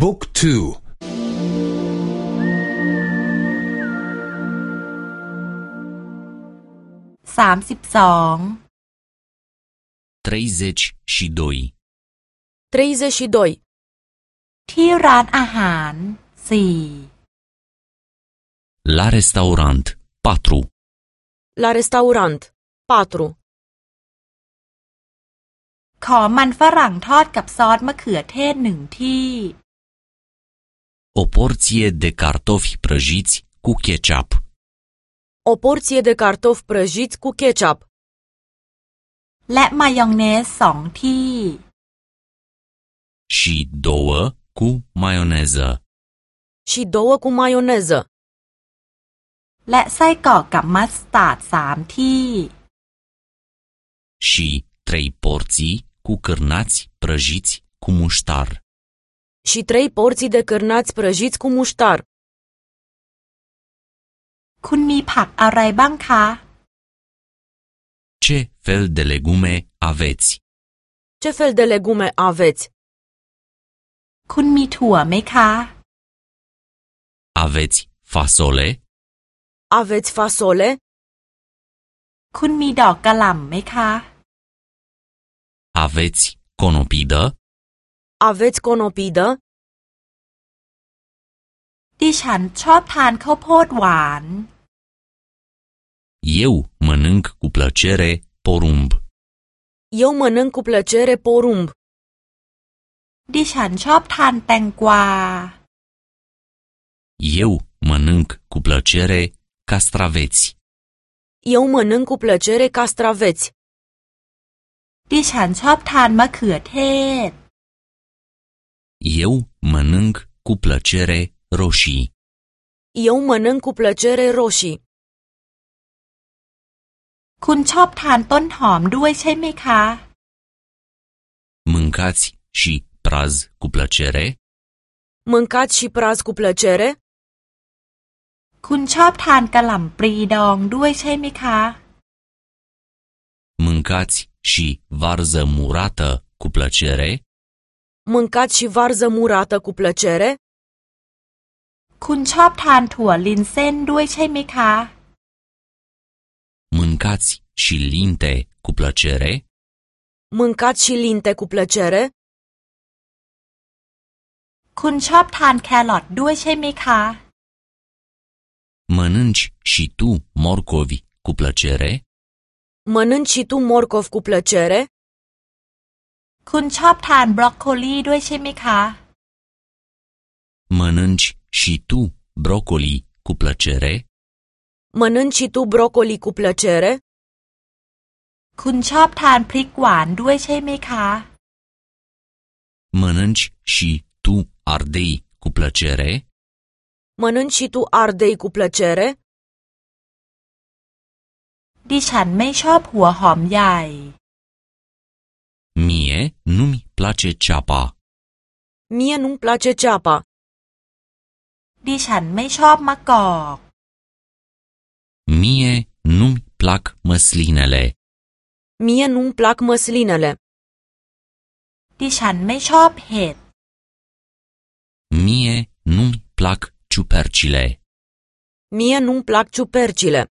บุ๊กทูสามสิบสอง treizeci și doi 32. ที่ร้านอาหารสี่ La restaurant 4 La restaurant 4. ขอมันฝรั่งทอดกับซอสมะเขือเทศหนึ่งที่ O porție de cartofi prăjiți cu ketchup O porție de cartofi prăjiți cu ketchup และมายองเนสสองที่ și două cu maioneză și două cu maioneză และไส้กรอกกับมัสตาร์ดสามที่ și trei porții cu cârnați prăjiți cu muștar. și trei porții de cârnați prăjiți cu muștar. คุณมีผักอะไรบ้างคะ Ce fel de legume aveți? Ce fel de legume aveți? คุณมีถั่วไหมคะ Aveți fasole? Aveți fasole? คุณมีดอกกระหล่ำไหมคะ Aveți conopidă? Aveți conopidă? ดิฉันชอบทานข้าวโพดหวาน Eu mănânc cu plăcere porumb. Eu mănânc cu plăcere porumb. ดิฉันชอบทานแตงกวา Eu mănânc cu plăcere castraveți. Eu mănânc cu plăcere castraveți. ดิฉันชอบทานมะเขือเทศ Eu mănânc cu plăcere roșii. Eu mănânc cu plăcere roșii. คุณชอบทานต้นหอมด้วยใช่ไหมคะ Mâncați și praz cu plăcere? Mâncați și praz cu plăcere? คุณชอบทานกระหล่ำปลีดองด้วยใช่ไหมคะ Mâncați și varză murată cu plăcere? Mâncați și varză murată cu plăcere? คุณชอบทานถั่วลินเส้นด้วยใช่ไหมคะ Mâncați și linte cu plăcere? Mâncați și linte cu plăcere? คุณชอบทานแครอทด้วยใช่ไหมคะ Mănânci și tu morcovi cu plăcere? Mănânci și tu morcov cu plăcere? คุณชอบทานบรอกโคลีด้วยใช่ไหมคะ Mănânci și tu brocoli cu plăcere? Mănânci și tu brocoli cu plăcere? คุณชอบทานพริกหวานด้วยใช่ไหมคะ Mănânci și tu ardei cu plăcere? Mănânci și tu ardei cu plăcere? ดิฉันไม่ชอบหัวหอมใหญ่ Mie nu-mi place ceapa. Mie nu-mi place ceapa. ดิฉันไม่ชอบมะกอก Mie nu-mi plac măslinele. Mie nu-mi plac măslinele. ดิฉันไม่ชอบเห็ด Mie nu-mi plac ciupercile. Mie nu-mi plac ciupercile.